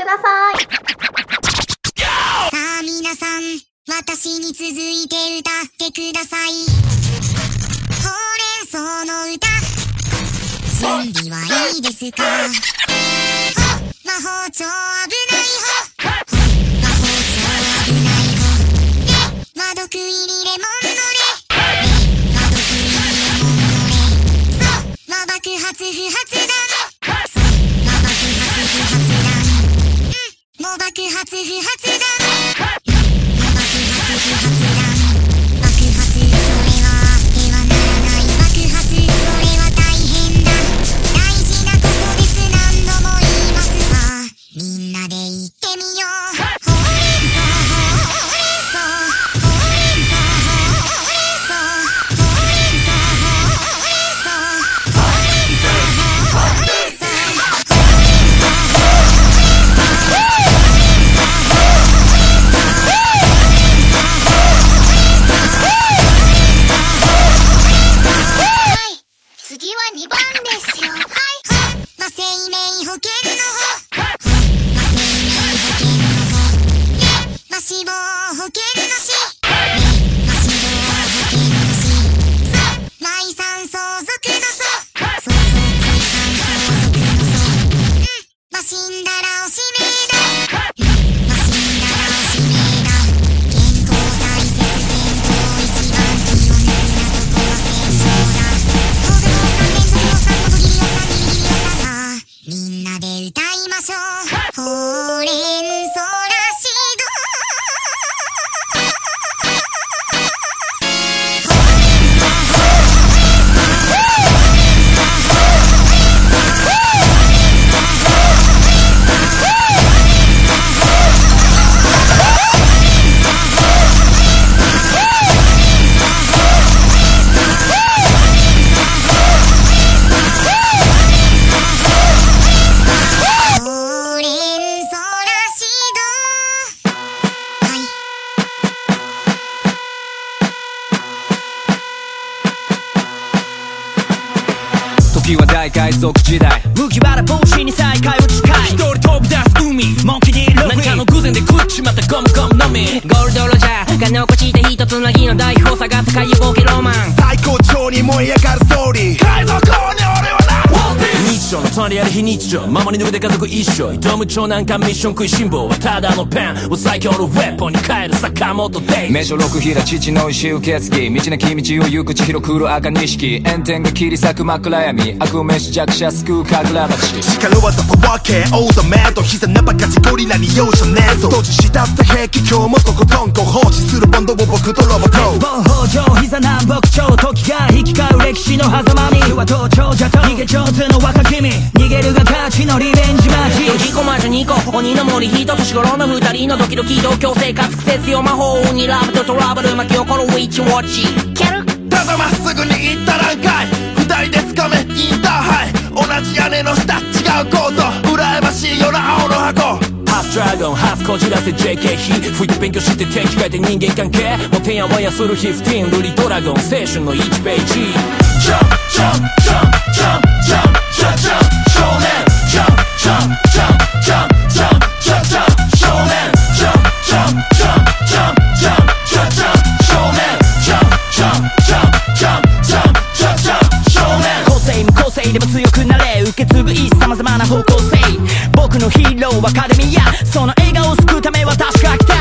ください。さあ皆さん、私に続いて歌ってください。ほうれん草の歌。準備はいいですか？魔法超危キハチヒハだ because 一生挑む超難関ミッション食いしん坊はただのペン。を最強のウェポンに変える坂本デイ名所六平父の意思受け継ぎ道なき道を行く千尋来る赤錦炎天が切り裂く枕闇。悪を召し弱者救う神楽町力はどこわけオーダーメイド膝なばかじゴリラに容赦ねえぞ。閉じしたった兵器今日もとことんこ放置するボンドを僕とロボコ本北条膝南北朝時が引き交う歴史の狭間には盗聴者と逃げ上手の若君。逃げるが勝ちのリベンジマジ4個魔女2個鬼の森人年頃の2人のドキドキ同居生活苦節用魔法にラブとトラブル巻き起こるウィッチウォッチ。キャルただまっすぐに行ったらんかい。二人でつかめインターハイ同じ屋根の下違うコート羨ましいよな青の箱。ハーフドラゴン、ハーフこじらせ JK 比吹いて勉強して天気変えて人間関係もてんやわんやする15ルリドラゴン青春の1ページ。Jump, jump, jump, jump, jump, jump, jump 少年 Jump, jump, jump, jump, jump, jump, jump 少年 Jump, jump, jump, jump, jump, jump, jump 少年 Jump, jump, jump, jump, jump, jump, jump 少年個性無個性でも強くなれ受け継ぐ様々な方向性僕のヒーローアカデミアその笑顔を救うため私が来た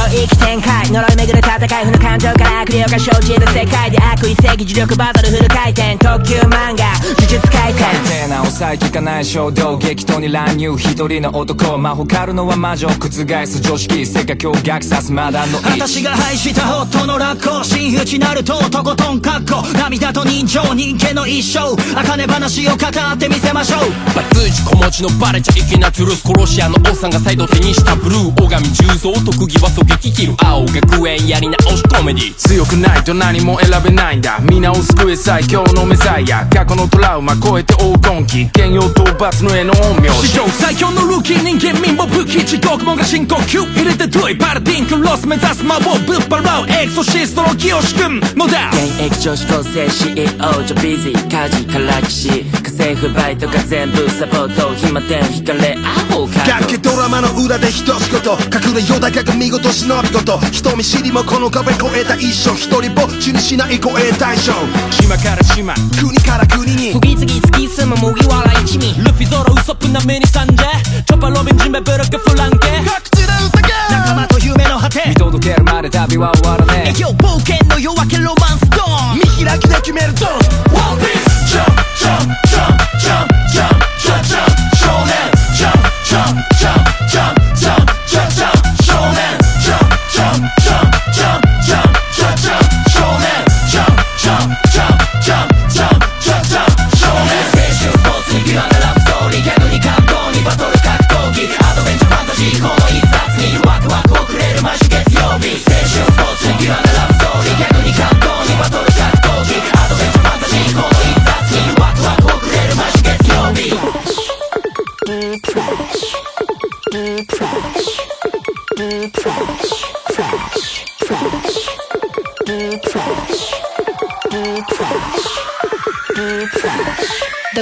領域展開呪い巡る戦い負の感情から悪霊が生じる世界で悪意正義呪力バトルフル回転特急漫画呪術廻戦テーナ抑えきかない衝動激闘に乱入一人の男魔法狩るのは魔女覆す常識世界驚愕さすまだの私が愛したホットのラッコ真打ちなるととことんかっこ涙と人情人間の一生茜話を語ってみせましょうバツイチ子持ちのバレちゃいけなトゥルス殺し屋の王さんが再度手にしたブルー大神重蔵特技は狙撃き切る青学園やり直しコメディ強くないと何も選べないんだ。皆を救え最強のメサイア過去のトラウマ超えて黄金期。兼用討伐の絵の陰陽史上最強のルーキー人間民母武器地獄門が深呼吸入れてドゥイパラディンクロス目指す魔法ぶっ払うエクソシストの清志君のだ。現役女子高生 CEO 女ビジー家事からきし家政婦バイトが全部サポート。暇点引かれアホか楽器ドラマの裏でひと仕事隠れよだかが見事忍び事人見知りもこの壁越えた一生一人ぼっちにしない声対象島から島国から国に。次々突き進む麦わら一味。ルフィゾロウソップな目にサンジェチョッパロビンジンベブルクフランケ。各地で歌け。仲間と夢の果て。見届けるまで旅は終わらねえ。今日冒険の夜明けロマンスドーン。見開きで決めるドン。One Piece Jump Jump Jump Jump Jump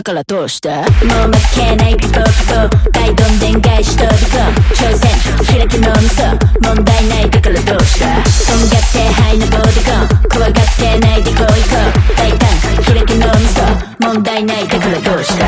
からどうして？もう負けないピポピポ大どんでん返し飛び込む挑戦。開きのみそ。問題ないだからどうしたとんがってハイのボディコン怖がってないでこう行こう。大胆。開きのみそ。問題ないだからどうした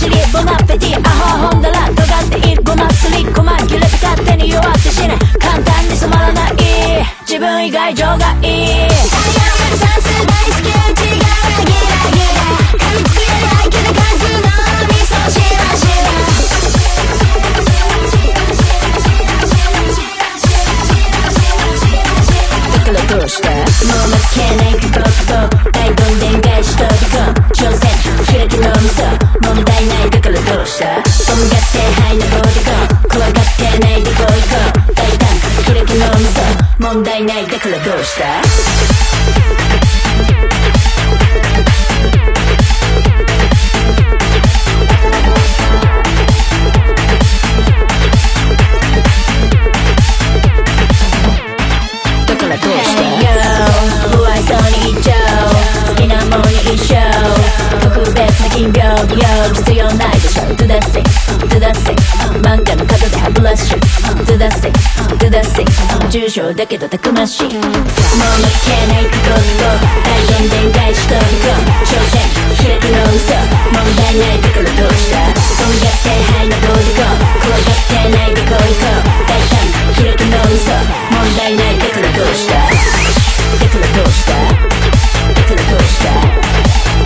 祭りボマペティアホ本だら尖っている。ごますり切れた手に弱って死ね簡単に染まらない自分以外情がいいうしてもう負けない僕と大どんでんがし飛び込む挑戦。開きのみそ問題ないだからどうした？とんがってハイなボーディコン怖がってないでこう行こう。大胆。開きのみそ問題ないだからどうした？どうした？Yo 不愛想に一丁好きなもんに一生特別な金曜日よ必要ないでしょ Do that thing Do that thing 漫画の角で歯ブラシ Do that thing Do that thing 重症だけどたくましいもう負けないピコピコ大どんでん返し飛び込む挑戦開くの嘘問題ないだからどうしたとんがってハイなボーディコン怖がってないでこう行こう大胆開くの嘘問題ないだからどうしただからどうしただからどうした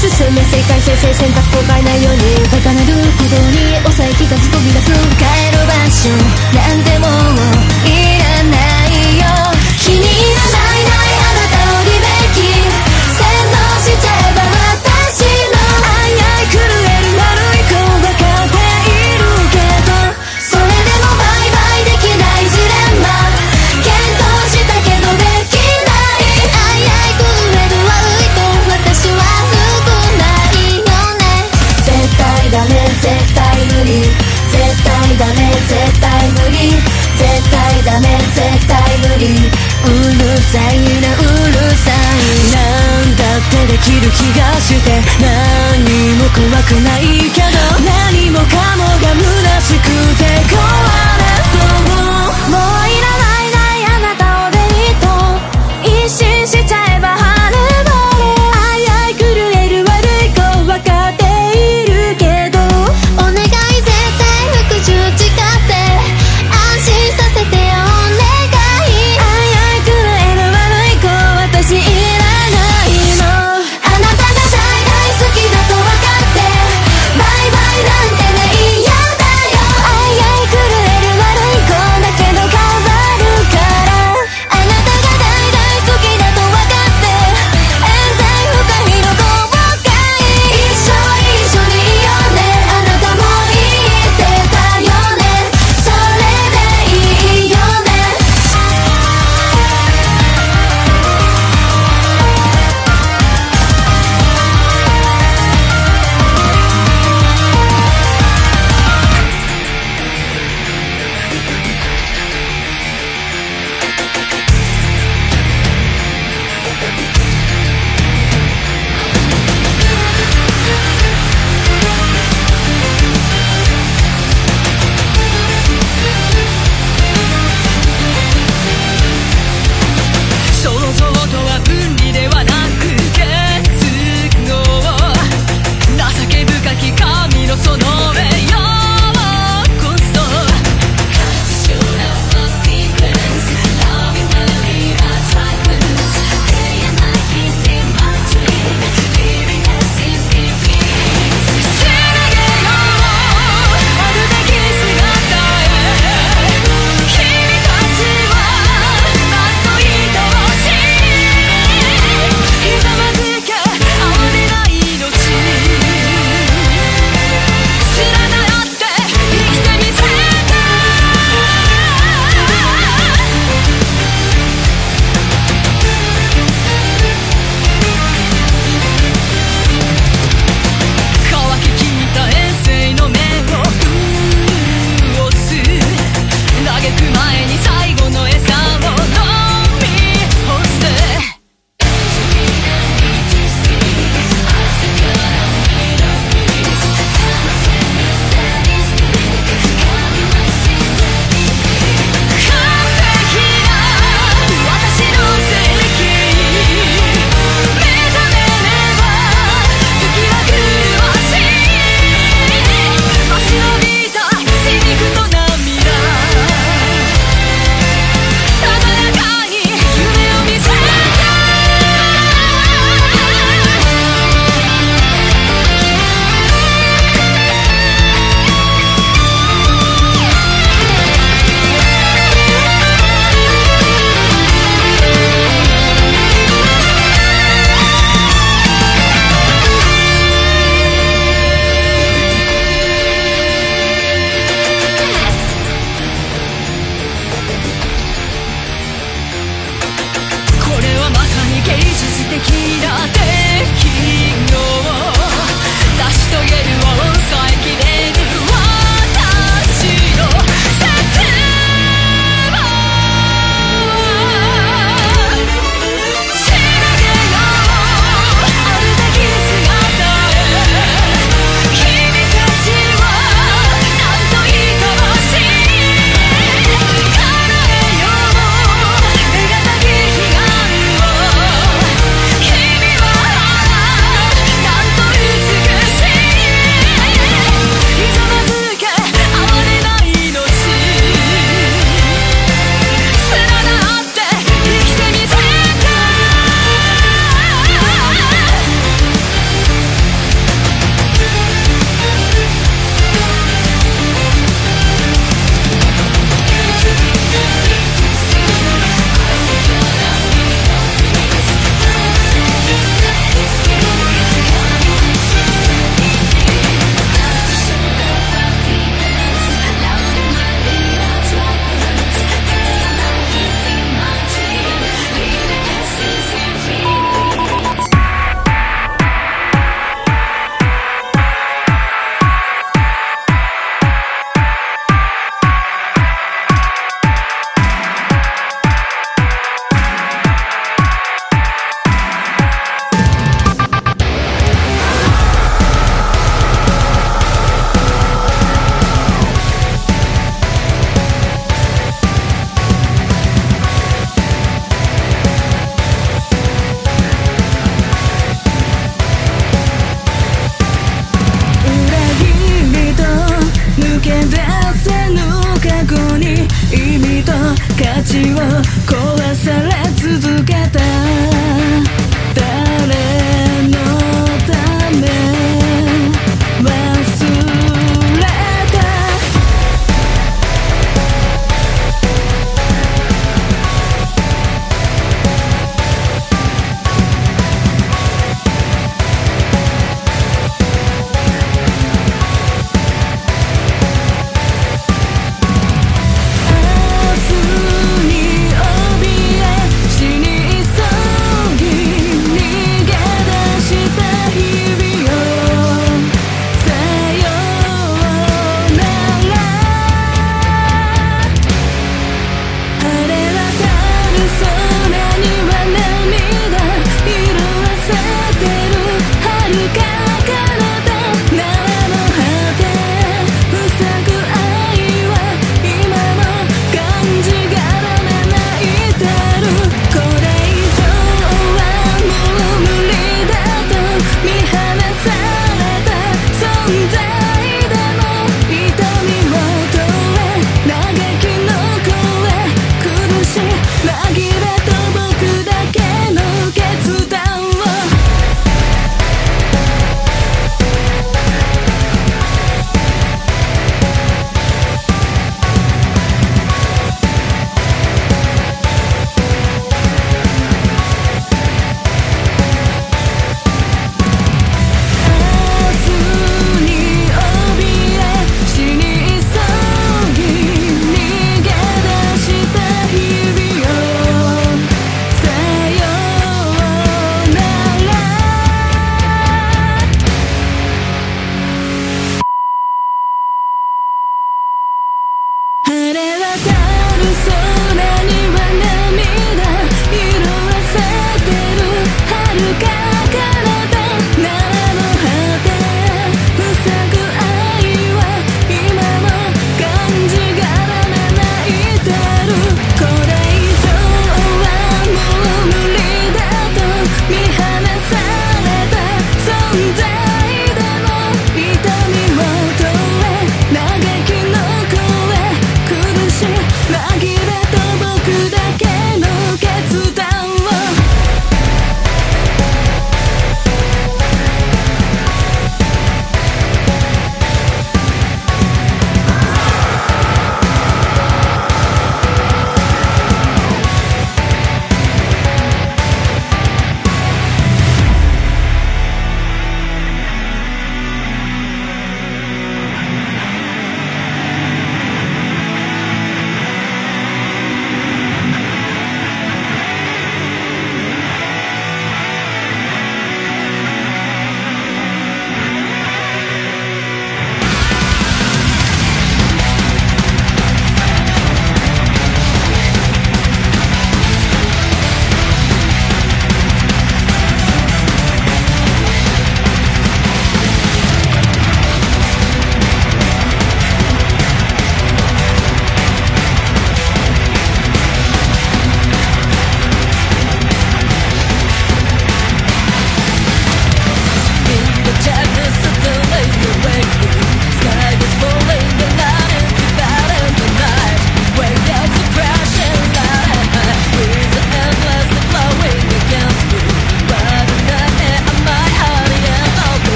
進む世界生成選択を変えないように。高なる鼓動に抑えきかず飛び出す帰る場所。なんて芸術的な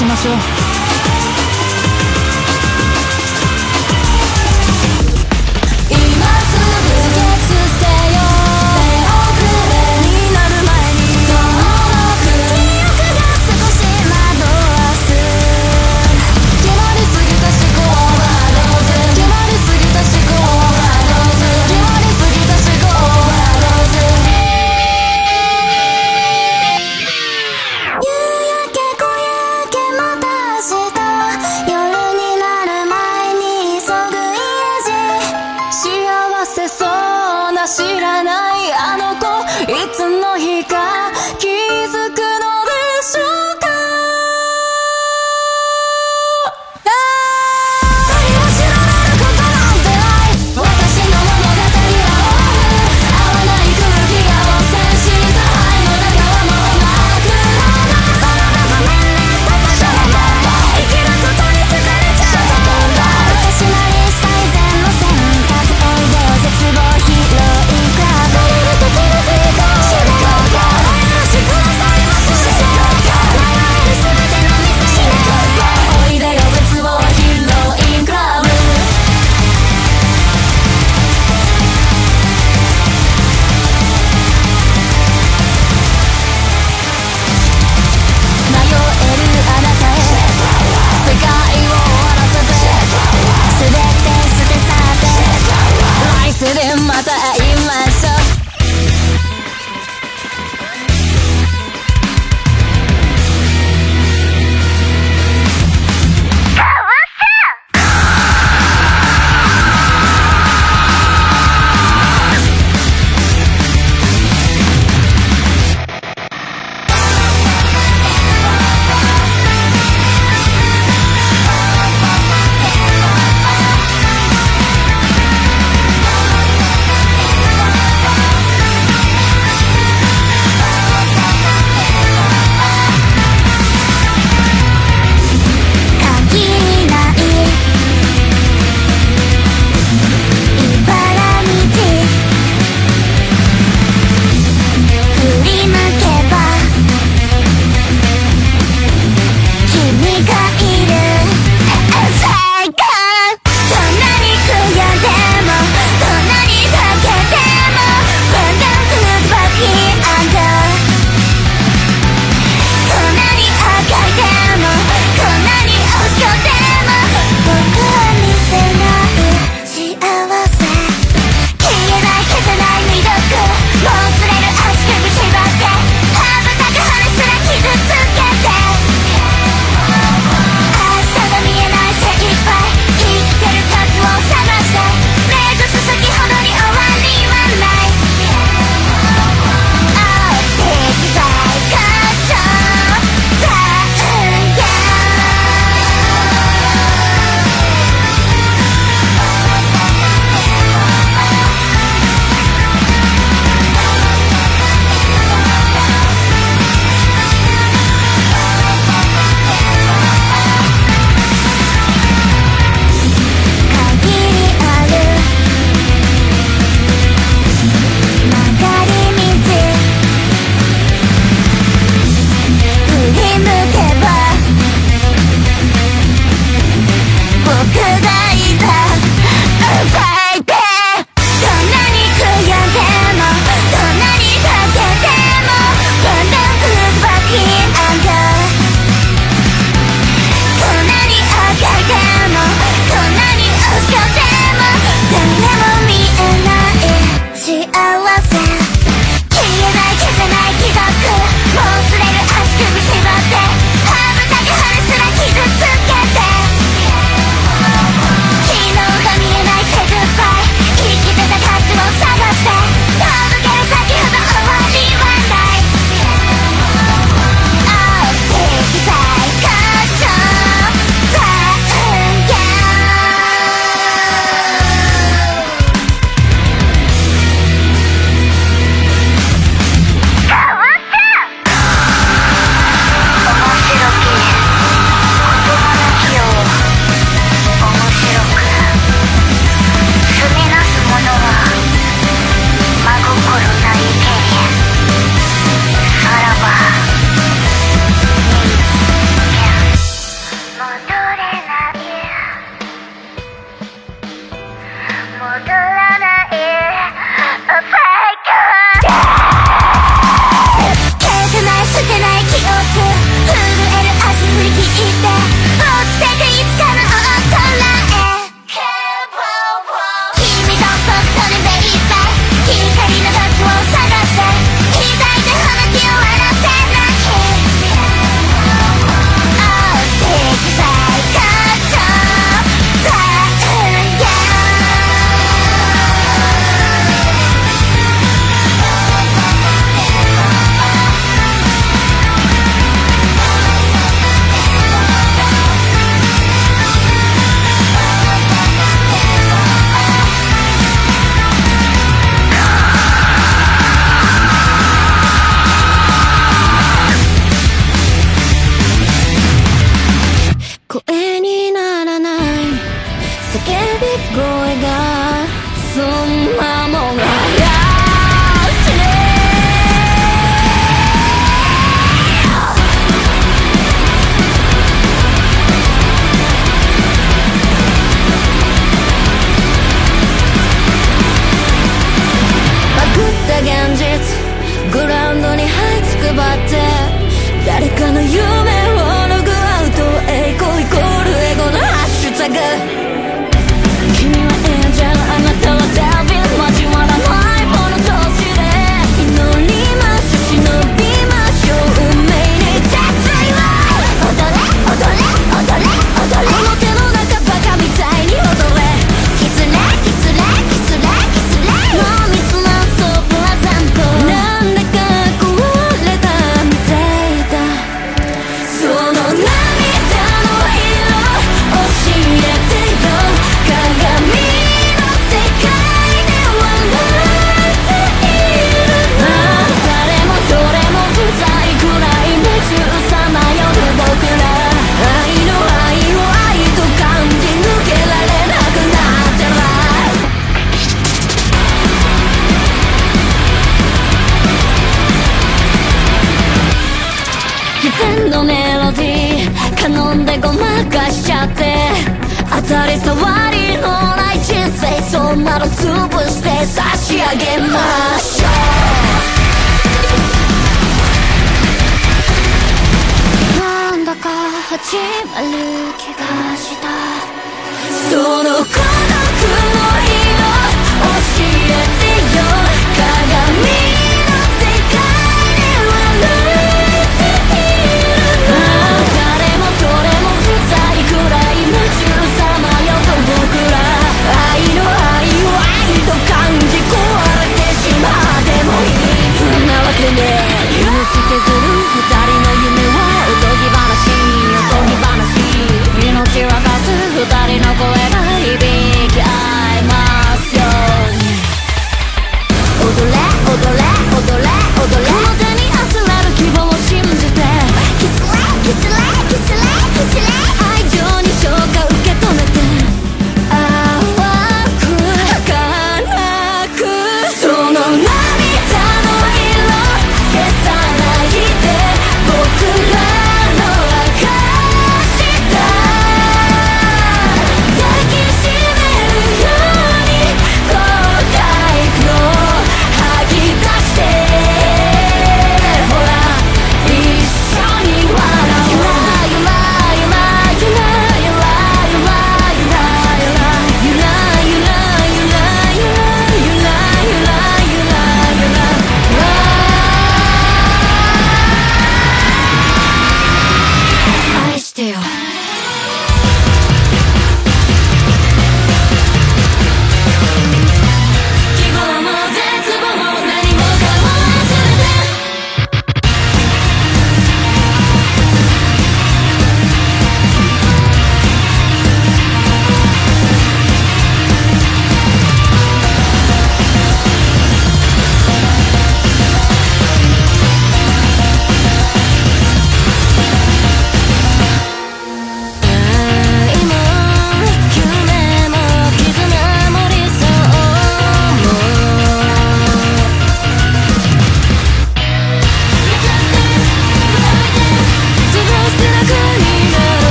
しましょう。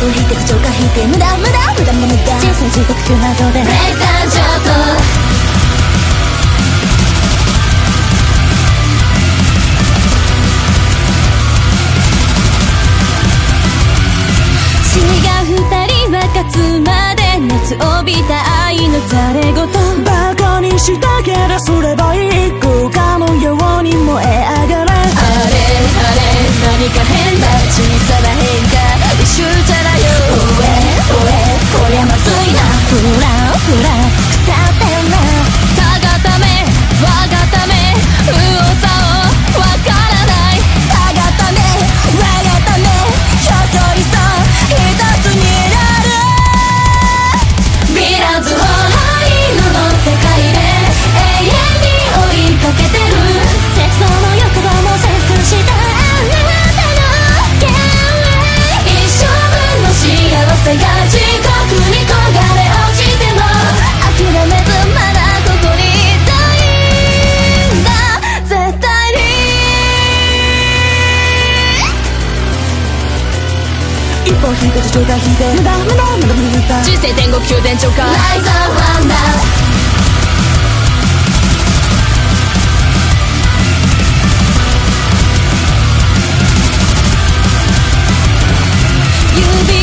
分引いて口調化引いて無駄無駄無駄無駄無駄人生地獄級などでブレイクダウン上等夏まで熱を帯びた愛のざれ言バカにしたけどすればいい効果のように燃え上がれあれあれ何か変だ小さな変化シューチェだよおえおえこりゃまずいなフラフラ上が引いて無駄無駄無駄無駄人生天国急殿直か Lies are one now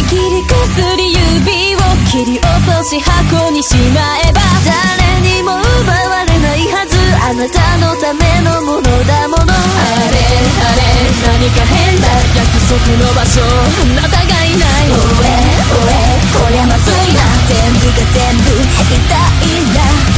切りかすり指を切り落とし箱にしまえば誰にも奪われないはずあなたのためのものだもの。あれあれ何か変だ約束の場所。あなたがいない。おえおえこりゃまずいな。全部が全部痛いんだ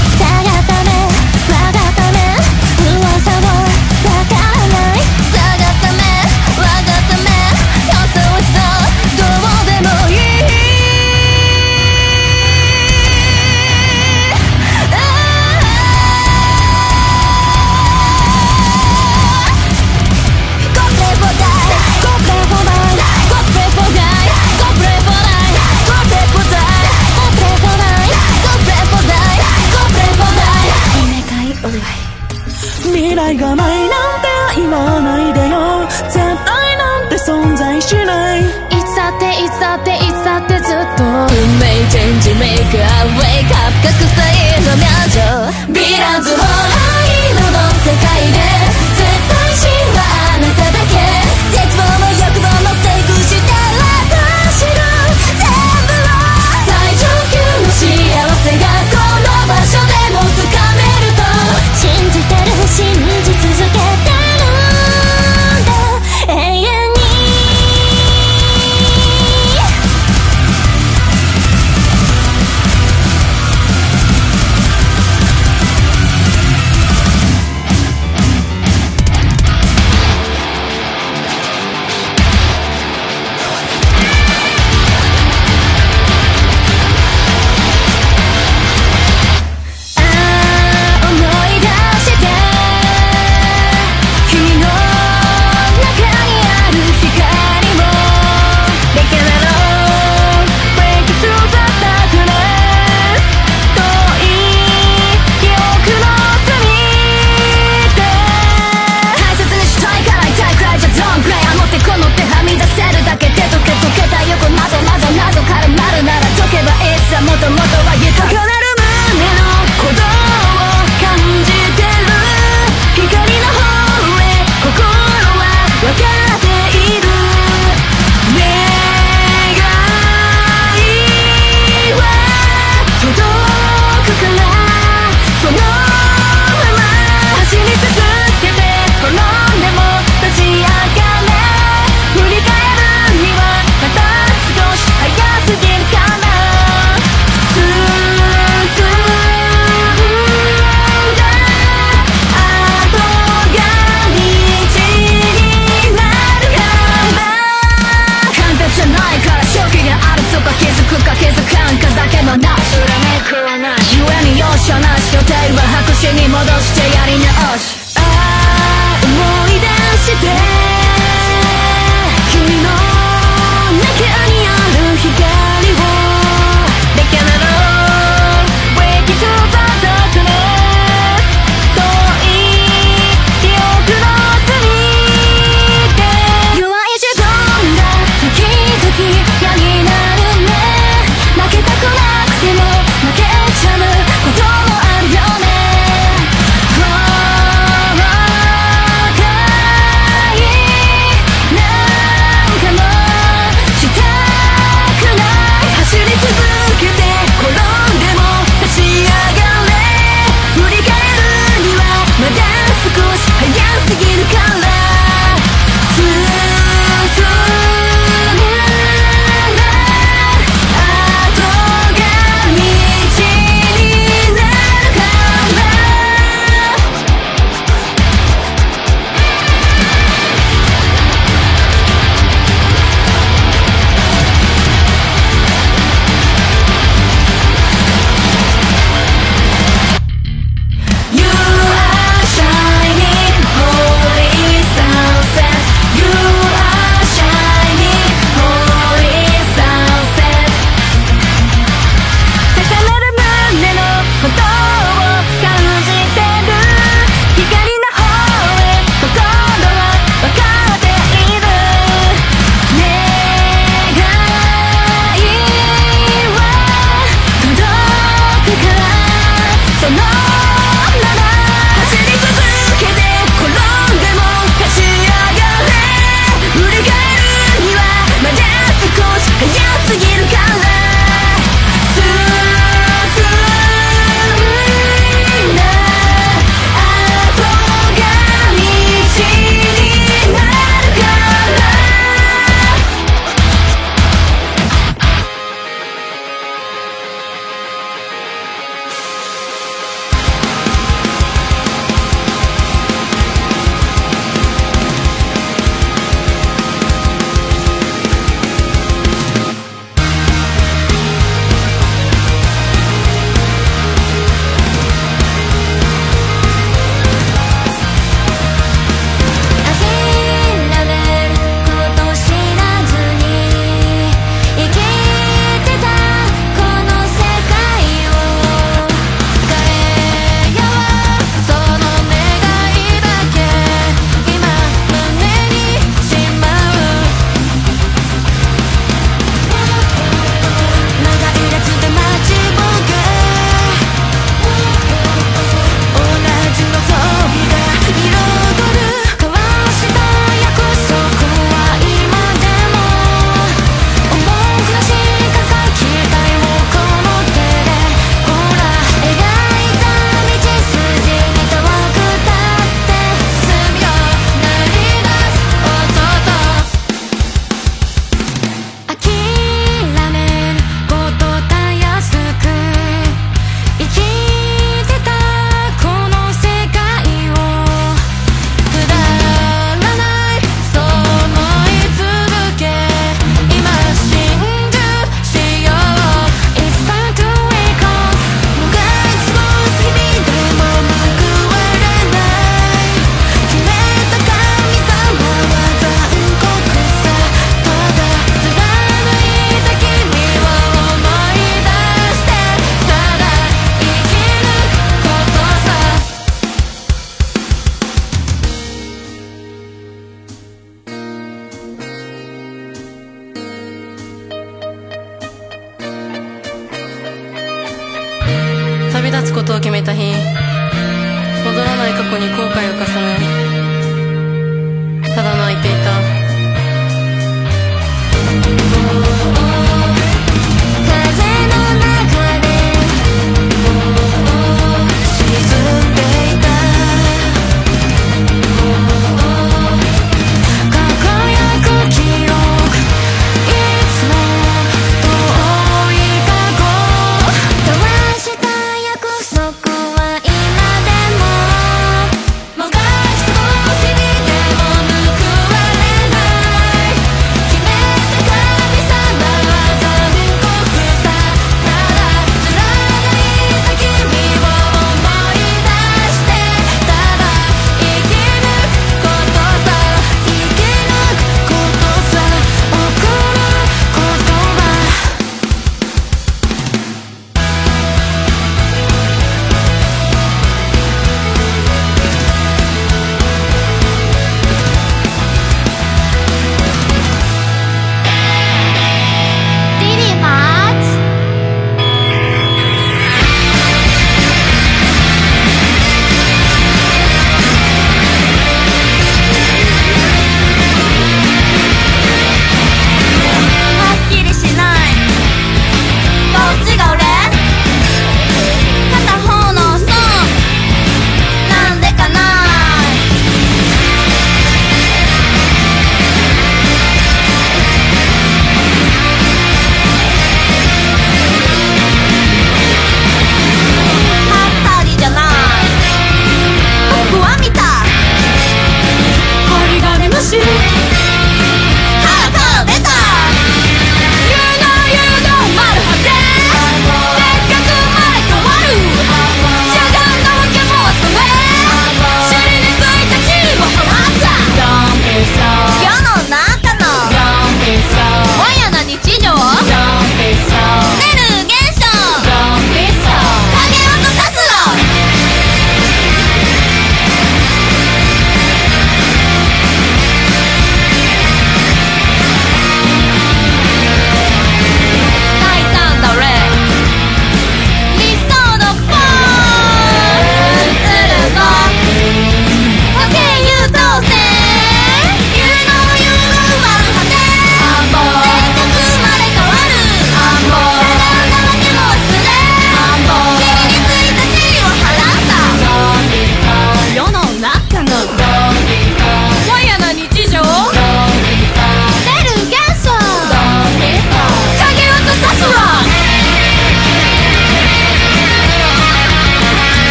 in Jamaica.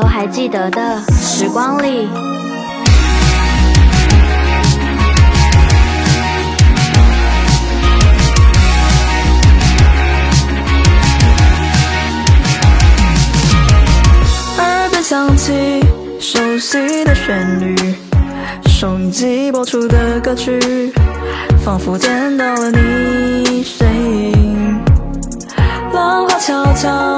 都还记得的时光里。耳边响起熟悉的旋律，收音机播出的歌曲，仿佛见到了你身影。浪花悄悄。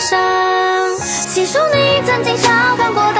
上。细数你曾经笑看过的。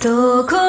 どこ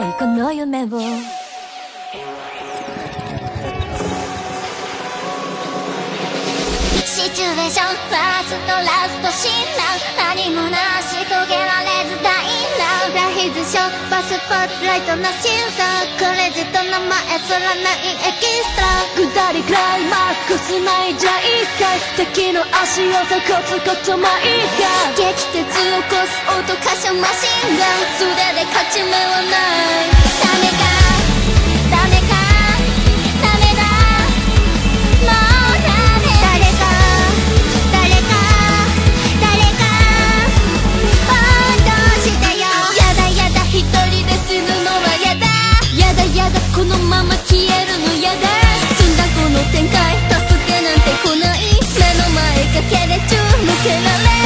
ないこの夢をシチュエーションラストラスト診断何も成し遂げられずだ非図書バスポーツライトの審査クレジットの前すらないエキストラ下りクライマックスないじゃ一回敵の足音コツコツ舞が激鉄を起こす音歌唱マシンガン素手で勝ち目はないだこのまま消えるのやだ。積んだこの展開。助けなんて来ない。目の前かけれちゅう。向けられ。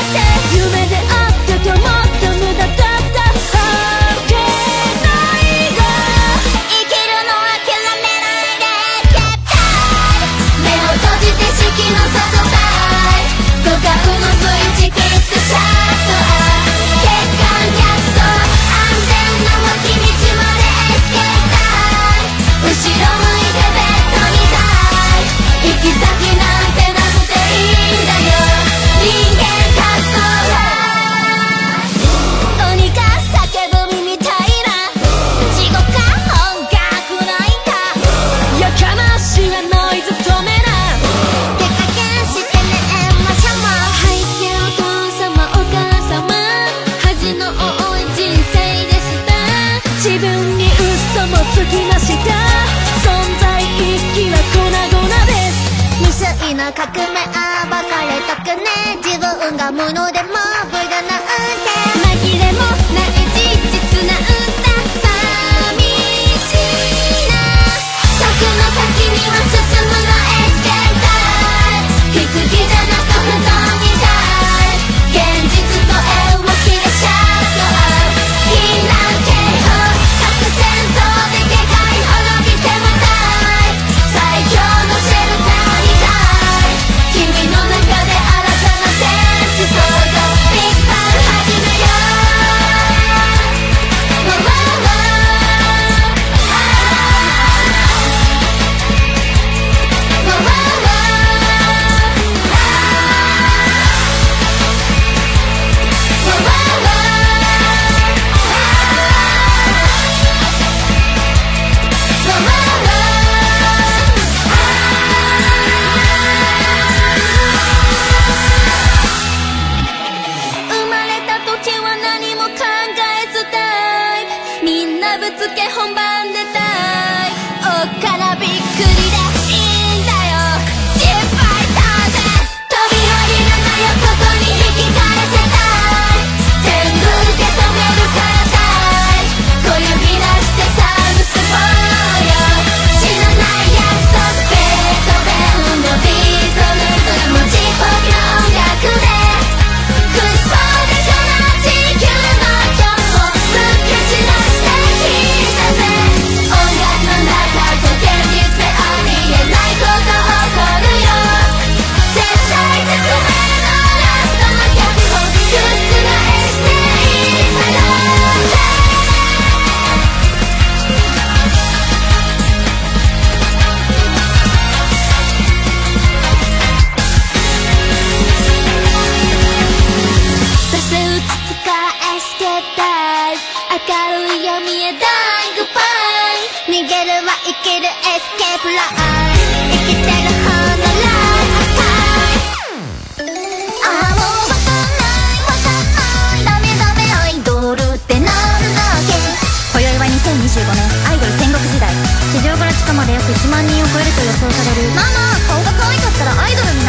まで約1万人を超えると予想される。まあまあ顔が可愛かったらアイドルに。